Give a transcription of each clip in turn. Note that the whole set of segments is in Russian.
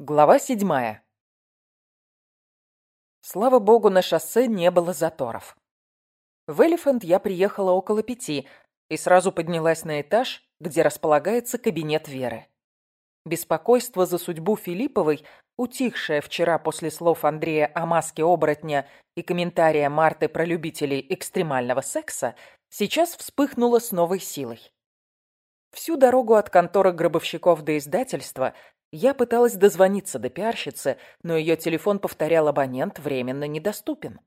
Глава седьмая. Слава богу, на шоссе не было заторов. В Элефант я приехала около пяти и сразу поднялась на этаж, где располагается кабинет Веры. Беспокойство за судьбу Филипповой, утихшее вчера после слов Андрея о маске оборотня и комментария Марты про любителей экстремального секса, сейчас вспыхнуло с новой силой. Всю дорогу от конторы гробовщиков до издательства я пыталась дозвониться до пиарщицы, но ее телефон повторял абонент временно недоступен.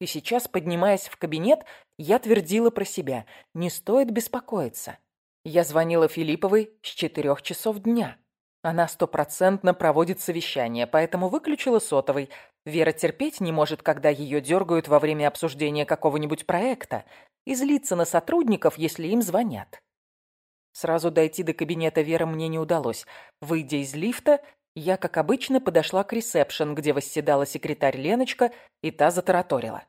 И сейчас, поднимаясь в кабинет, я твердила про себя. Не стоит беспокоиться. Я звонила Филипповой с четырех часов дня. Она стопроцентно проводит совещание, поэтому выключила сотовый. Вера терпеть не может, когда ее дергают во время обсуждения какого-нибудь проекта и злится на сотрудников, если им звонят. Сразу дойти до кабинета Веры мне не удалось. Выйдя из лифта, я, как обычно, подошла к ресепшн, где восседала секретарь Леночка, и та затараторила.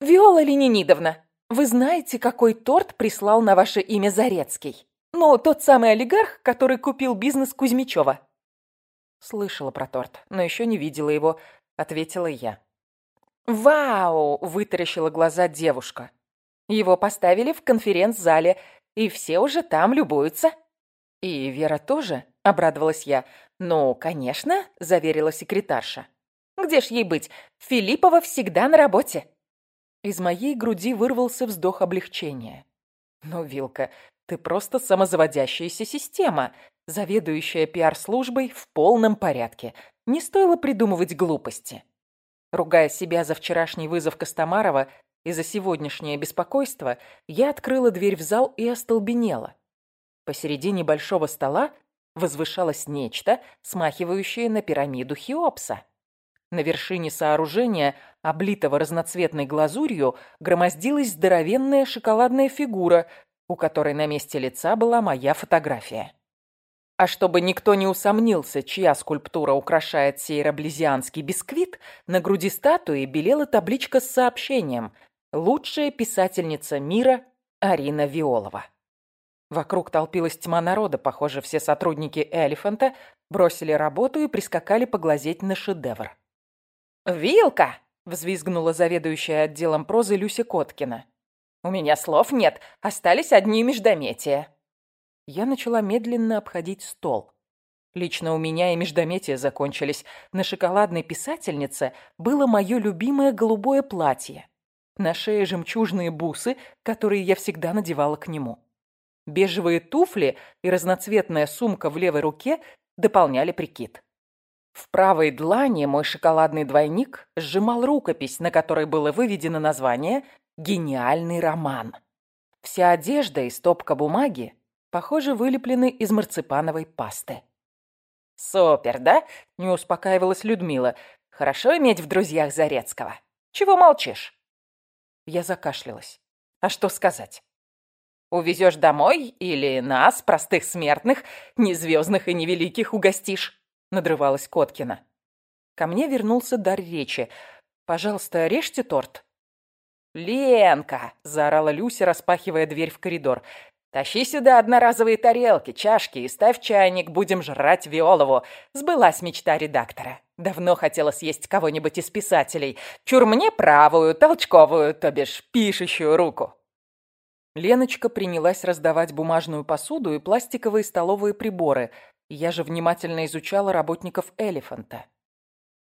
«Виола Ленинидовна, вы знаете, какой торт прислал на ваше имя Зарецкий? Ну, тот самый олигарх, который купил бизнес Кузьмичева». «Слышала про торт, но еще не видела его», — ответила я. «Вау!» — вытаращила глаза девушка. Его поставили в конференц-зале, и все уже там любуются». «И Вера тоже?» — обрадовалась я. «Ну, конечно», — заверила секретарша. «Где ж ей быть? Филиппова всегда на работе». Из моей груди вырвался вздох облегчения. «Ну, Вилка, ты просто самозаводящаяся система, заведующая пиар-службой в полном порядке. Не стоило придумывать глупости». Ругая себя за вчерашний вызов Костомарова, и за сегодняшнее беспокойство я открыла дверь в зал и остолбенела. Посередине большого стола возвышалось нечто, смахивающее на пирамиду Хеопса. На вершине сооружения, облитого разноцветной глазурью, громоздилась здоровенная шоколадная фигура, у которой на месте лица была моя фотография. А чтобы никто не усомнился, чья скульптура украшает сейроблизианский бисквит, на груди статуи белела табличка с сообщением Лучшая писательница мира Арина Виолова. Вокруг толпилась тьма народа, похоже, все сотрудники «Элефанта» бросили работу и прискакали поглазеть на шедевр. «Вилка!» — взвизгнула заведующая отделом прозы Люся Коткина. «У меня слов нет, остались одни междометия». Я начала медленно обходить стол. Лично у меня и междометия закончились. На шоколадной писательнице было мое любимое голубое платье. На шее жемчужные бусы, которые я всегда надевала к нему. Бежевые туфли и разноцветная сумка в левой руке дополняли прикид. В правой длани мой шоколадный двойник сжимал рукопись, на которой было выведено название «Гениальный роман». Вся одежда и стопка бумаги, похоже, вылеплены из марципановой пасты. «Супер, да?» — не успокаивалась Людмила. «Хорошо иметь в друзьях Зарецкого. Чего молчишь?» Я закашлялась. А что сказать? Увезешь домой или нас, простых смертных, не звездных и невеликих, угостишь? Надрывалась Коткина. Ко мне вернулся дар речи. «Пожалуйста, режьте торт». «Ленка!» – заорала Люся, распахивая дверь в коридор. «Тащи сюда одноразовые тарелки, чашки и ставь чайник, будем жрать Виолову. Сбылась мечта редактора. Давно хотела съесть кого-нибудь из писателей. Чур мне правую, толчковую, то бишь пишущую руку». Леночка принялась раздавать бумажную посуду и пластиковые столовые приборы. Я же внимательно изучала работников «Элефанта».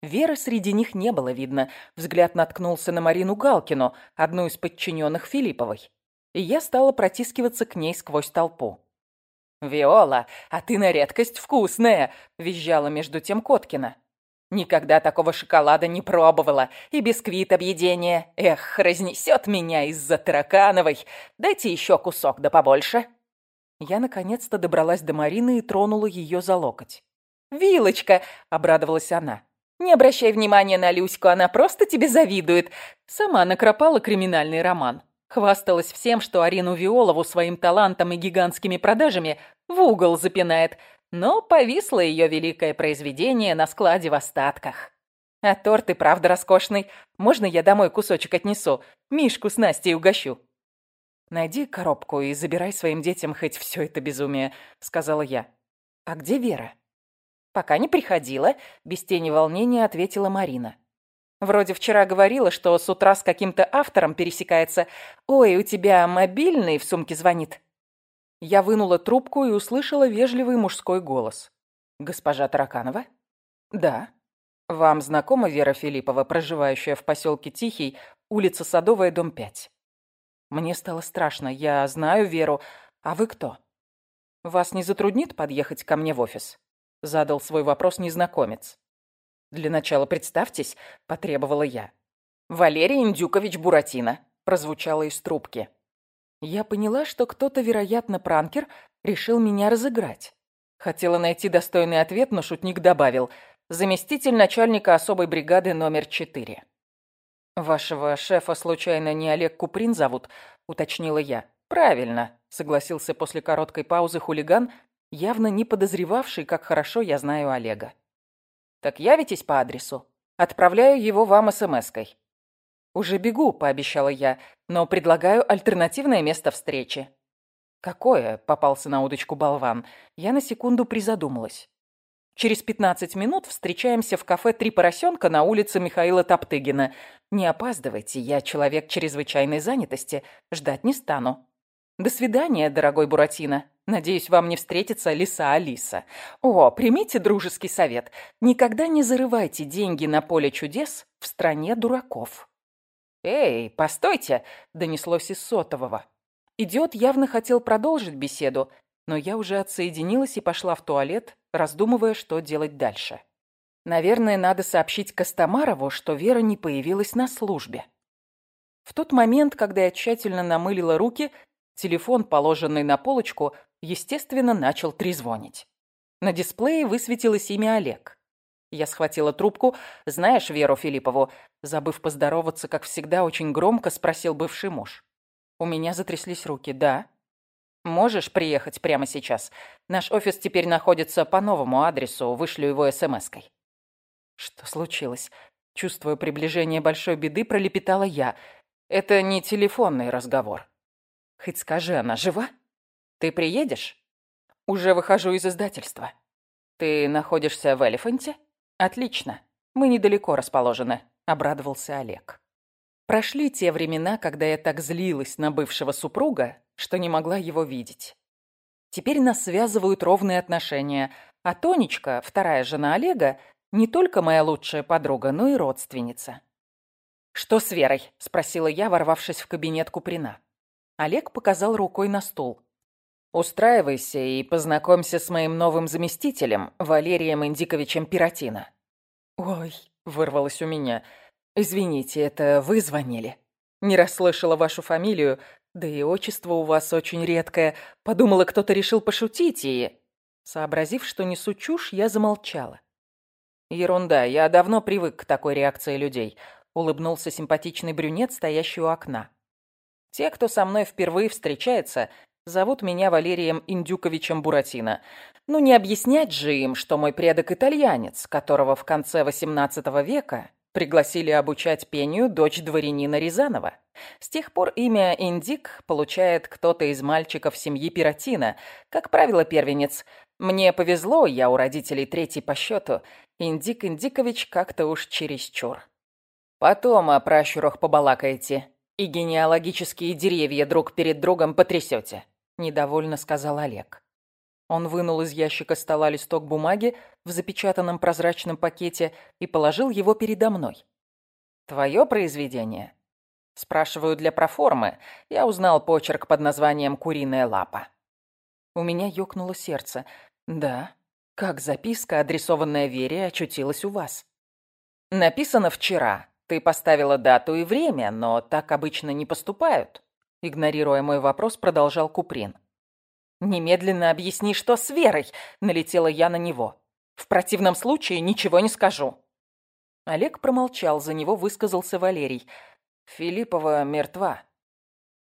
Веры среди них не было видно. Взгляд наткнулся на Марину Галкину, одну из подчиненных Филипповой и я стала протискиваться к ней сквозь толпу. «Виола, а ты на редкость вкусная!» – визжала между тем Коткина. «Никогда такого шоколада не пробовала, и бисквит объедение. Эх, разнесет меня из-за таракановой. Дайте еще кусок, да побольше». Я наконец-то добралась до Марины и тронула ее за локоть. «Вилочка!» – обрадовалась она. «Не обращай внимания на Люську, она просто тебе завидует. Сама накропала криминальный роман. Хвасталась всем, что Арину Виолову своим талантом и гигантскими продажами в угол запинает, но повисло ее великое произведение на складе в остатках. А торт и правда роскошный. Можно я домой кусочек отнесу? Мишку с Настей угощу. «Найди коробку и забирай своим детям хоть все это безумие», — сказала я. «А где Вера?» «Пока не приходила», — без тени волнения ответила Марина. «Вроде вчера говорила, что с утра с каким-то автором пересекается. Ой, у тебя мобильный в сумке звонит». Я вынула трубку и услышала вежливый мужской голос. «Госпожа Тараканова?» «Да». «Вам знакома Вера Филиппова, проживающая в поселке Тихий, улица Садовая, дом 5?» Мне стало страшно. Я знаю Веру. А вы кто? Вас не затруднит подъехать ко мне в офис? Задал свой вопрос незнакомец. Для начала представьтесь, потребовала я. Валерий Индюкович Буратино, прозвучало из трубки. Я поняла, что кто-то, вероятно, пранкер, решил меня разыграть. Хотела найти достойный ответ, но шутник добавил. Заместитель начальника особой бригады номер четыре. «Вашего шефа, случайно, не Олег Куприн зовут?» — уточнила я. «Правильно», — согласился после короткой паузы хулиган, явно не подозревавший, как хорошо я знаю Олега. «Так явитесь по адресу. Отправляю его вам смс-кой». «Уже бегу», — пообещала я, «но предлагаю альтернативное место встречи». «Какое?» — попался на удочку болван. Я на секунду призадумалась. Через 15 минут встречаемся в кафе «Три поросенка» на улице Михаила Топтыгина. Не опаздывайте, я человек чрезвычайной занятости. Ждать не стану. До свидания, дорогой Буратино. Надеюсь, вам не встретится лиса Алиса. О, примите дружеский совет. Никогда не зарывайте деньги на поле чудес в стране дураков. «Эй, постойте!» — донеслось из сотового. Идиот явно хотел продолжить беседу, но я уже отсоединилась и пошла в туалет, раздумывая, что делать дальше. Наверное, надо сообщить Костомарову, что Вера не появилась на службе. В тот момент, когда я тщательно намылила руки, телефон, положенный на полочку, естественно, начал трезвонить. На дисплее высветилось имя Олег. Я схватила трубку. «Знаешь Веру Филиппову?» Забыв поздороваться, как всегда, очень громко спросил бывший муж. У меня затряслись руки. «Да». Можешь приехать прямо сейчас? Наш офис теперь находится по новому адресу, вышлю его смс-кой. Что случилось? Чувствуя приближение большой беды, пролепетала я. Это не телефонный разговор. Хоть скажи, она жива? Ты приедешь? Уже выхожу из издательства. Ты находишься в Элефанте? Отлично. Мы недалеко расположены, обрадовался Олег. Прошли те времена, когда я так злилась на бывшего супруга, что не могла его видеть. Теперь нас связывают ровные отношения, а Тонечка, вторая жена Олега, не только моя лучшая подруга, но и родственница. «Что с Верой?» – спросила я, ворвавшись в кабинет Куприна. Олег показал рукой на стул. «Устраивайся и познакомься с моим новым заместителем, Валерием Индиковичем Пиротино». «Ой», – вырвалось у меня, – «извините, это вы звонили?» Не расслышала вашу фамилию, да и отчество у вас очень редкое. Подумала, кто-то решил пошутить и...» Сообразив, что несу чушь, я замолчала. «Ерунда, я давно привык к такой реакции людей», — улыбнулся симпатичный брюнет, стоящий у окна. «Те, кто со мной впервые встречается, зовут меня Валерием Индюковичем Буратино. Ну не объяснять же им, что мой предок итальянец, которого в конце XVIII века Пригласили обучать пению дочь дворянина Рязанова. С тех пор имя Индик получает кто-то из мальчиков семьи Пиротина, как правило, первенец. Мне повезло, я у родителей третий по счету. Индик Индикович как-то уж чересчур. Потом о пращурах побалакаете и генеалогические деревья друг перед другом потрясете, недовольно сказал Олег. Он вынул из ящика стола листок бумаги в запечатанном прозрачном пакете и положил его передо мной. «Твое произведение?» Спрашиваю для проформы. Я узнал почерк под названием «Куриная лапа». У меня ёкнуло сердце. «Да, как записка, адресованная Вере, очутилась у вас?» «Написано вчера. Ты поставила дату и время, но так обычно не поступают». Игнорируя мой вопрос, продолжал Куприн. «Немедленно объясни, что с Верой!» — налетела я на него. «В противном случае ничего не скажу». Олег промолчал, за него высказался Валерий. «Филиппова мертва».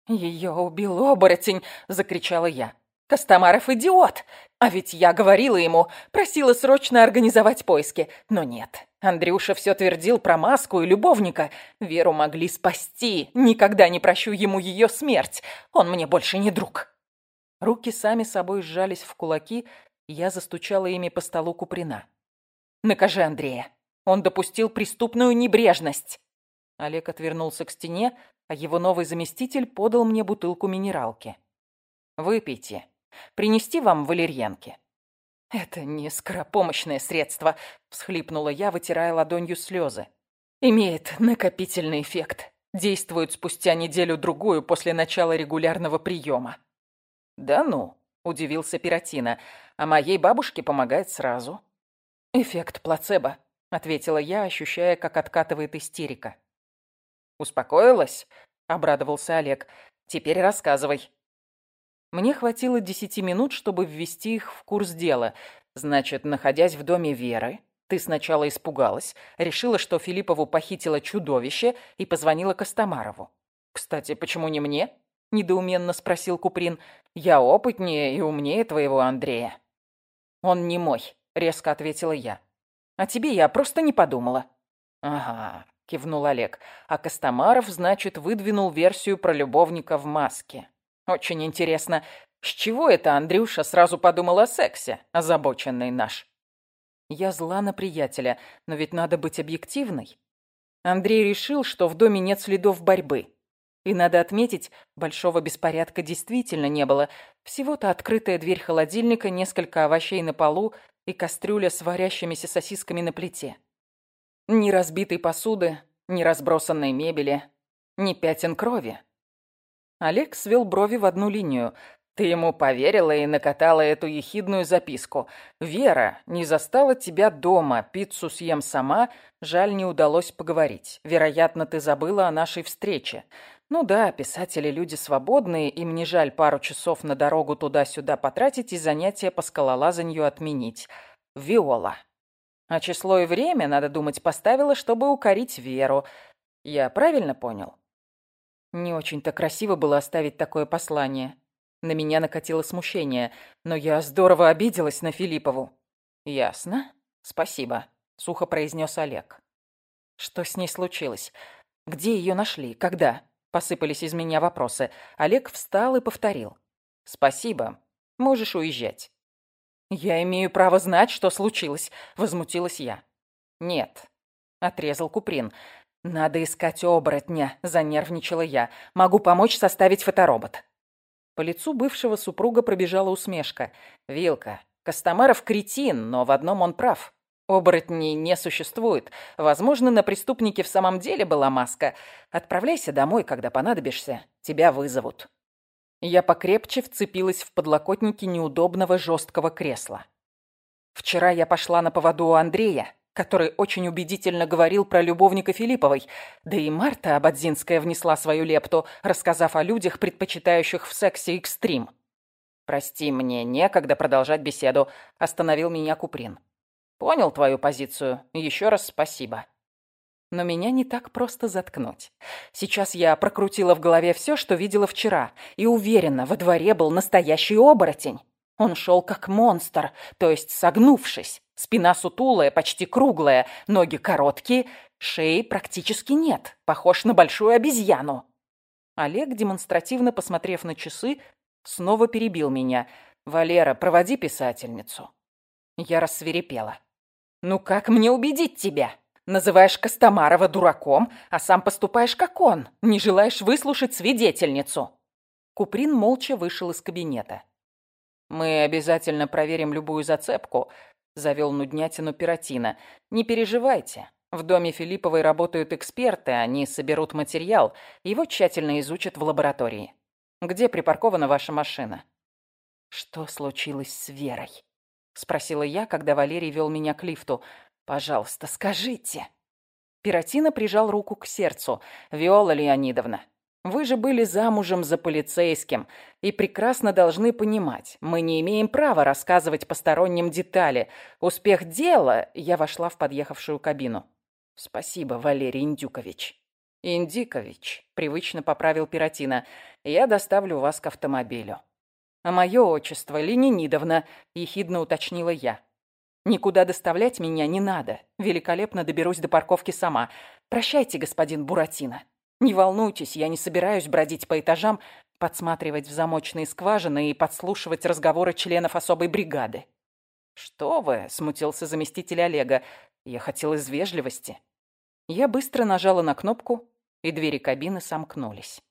«Ее убил оборотень!» — закричала я. «Костомаров идиот! А ведь я говорила ему, просила срочно организовать поиски. Но нет, Андрюша все твердил про маску и любовника. Веру могли спасти. Никогда не прощу ему ее смерть. Он мне больше не друг». Руки сами собой сжались в кулаки, Я застучала ими по столу Куприна. «Накажи Андрея! Он допустил преступную небрежность!» Олег отвернулся к стене, а его новый заместитель подал мне бутылку минералки. «Выпейте. Принести вам валерьянки?» «Это не скоропомощное средство», — всхлипнула я, вытирая ладонью слезы. «Имеет накопительный эффект. Действует спустя неделю-другую после начала регулярного приема». «Да ну», — удивился Пиротина, — «а моей бабушке помогает сразу». «Эффект плацебо», — ответила я, ощущая, как откатывает истерика. «Успокоилась?» — обрадовался Олег. «Теперь рассказывай». Мне хватило десяти минут, чтобы ввести их в курс дела. Значит, находясь в доме Веры, ты сначала испугалась, решила, что Филиппову похитило чудовище и позвонила Костомарову. «Кстати, почему не мне?» — недоуменно спросил Куприн. «Я опытнее и умнее твоего Андрея». «Он не мой», — резко ответила я. «А тебе я просто не подумала». «Ага», — кивнул Олег. «А Костомаров, значит, выдвинул версию про любовника в маске». Очень интересно, с чего это Андрюша сразу подумал о сексе, озабоченный наш? Я зла на приятеля, но ведь надо быть объективной. Андрей решил, что в доме нет следов борьбы. И надо отметить, большого беспорядка действительно не было. Всего-то открытая дверь холодильника, несколько овощей на полу и кастрюля с варящимися сосисками на плите. Ни разбитой посуды, ни разбросанной мебели, ни пятен крови. Олег свел брови в одну линию. «Ты ему поверила и накатала эту ехидную записку. Вера, не застала тебя дома, пиццу съем сама, жаль, не удалось поговорить. Вероятно, ты забыла о нашей встрече. Ну да, писатели люди свободные, им не жаль пару часов на дорогу туда-сюда потратить и занятия по скалолазанию отменить. Виола. А число и время, надо думать, поставила, чтобы укорить Веру. Я правильно понял?» Не очень-то красиво было оставить такое послание. На меня накатило смущение, но я здорово обиделась на Филиппову. «Ясно. Спасибо», — сухо произнес Олег. «Что с ней случилось? Где ее нашли? Когда?» Посыпались из меня вопросы. Олег встал и повторил. «Спасибо. Можешь уезжать». «Я имею право знать, что случилось», — возмутилась я. «Нет», — отрезал Куприн. «Надо искать оборотня», – занервничала я. «Могу помочь составить фоторобот». По лицу бывшего супруга пробежала усмешка. «Вилка, Костомаров кретин, но в одном он прав. Оборотней не существует. Возможно, на преступнике в самом деле была маска. Отправляйся домой, когда понадобишься. Тебя вызовут». Я покрепче вцепилась в подлокотники неудобного жесткого кресла. Вчера я пошла на поводу у Андрея который очень убедительно говорил про любовника Филипповой. Да и Марта Абадзинская внесла свою лепту, рассказав о людях, предпочитающих в сексе экстрим. «Прости, мне некогда продолжать беседу», — остановил меня Куприн. «Понял твою позицию. Еще раз спасибо». Но меня не так просто заткнуть. Сейчас я прокрутила в голове все, что видела вчера, и уверена, во дворе был настоящий оборотень. Он шел как монстр, то есть согнувшись. Спина сутулая, почти круглая, ноги короткие, шеи практически нет, похож на большую обезьяну. Олег, демонстративно посмотрев на часы, снова перебил меня. «Валера, проводи писательницу». Я рассверепела. «Ну как мне убедить тебя? Называешь Костомарова дураком, а сам поступаешь как он, не желаешь выслушать свидетельницу». Куприн молча вышел из кабинета. «Мы обязательно проверим любую зацепку», — завел нуднятину Пиротина. «Не переживайте. В доме Филипповой работают эксперты, они соберут материал, его тщательно изучат в лаборатории. Где припаркована ваша машина?» «Что случилось с Верой?» — спросила я, когда Валерий вел меня к лифту. «Пожалуйста, скажите». Пиротина прижал руку к сердцу. «Виола Леонидовна, вы же были замужем за полицейским и прекрасно должны понимать, мы не имеем права рассказывать посторонним детали. Успех дела...» Я вошла в подъехавшую кабину. «Спасибо, Валерий Индюкович». «Индикович», — привычно поправил Пиротина, — «я доставлю вас к автомобилю». «А мое отчество Ленинидовна», — ехидно уточнила я. «Никуда доставлять меня не надо. Великолепно доберусь до парковки сама. Прощайте, господин Буратино». Не волнуйтесь, я не собираюсь бродить по этажам, подсматривать в замочные скважины и подслушивать разговоры членов особой бригады. «Что вы?» – смутился заместитель Олега. «Я хотел из вежливости». Я быстро нажала на кнопку, и двери кабины сомкнулись.